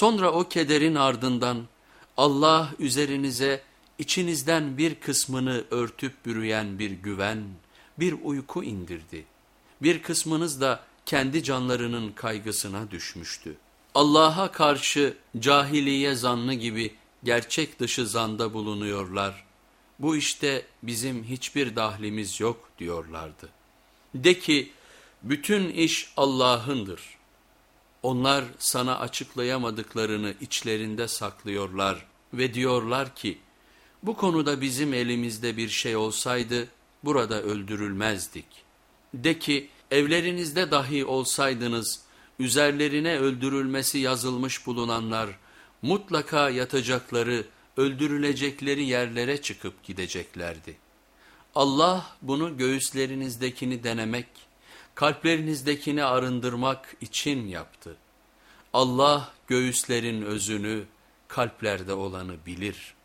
Sonra o kederin ardından Allah üzerinize içinizden bir kısmını örtüp bürüyen bir güven, bir uyku indirdi. Bir kısmınız da kendi canlarının kaygısına düşmüştü. Allah'a karşı cahiliye zannı gibi gerçek dışı zanda bulunuyorlar. Bu işte bizim hiçbir dahlimiz yok diyorlardı. De ki bütün iş Allah'ındır. Onlar sana açıklayamadıklarını içlerinde saklıyorlar ve diyorlar ki bu konuda bizim elimizde bir şey olsaydı burada öldürülmezdik. De ki evlerinizde dahi olsaydınız üzerlerine öldürülmesi yazılmış bulunanlar mutlaka yatacakları, öldürülecekleri yerlere çıkıp gideceklerdi. Allah bunu göğüslerinizdekini denemek, kalplerinizdekini arındırmak için yaptı. Allah göğüslerin özünü, kalplerde olanı bilir.''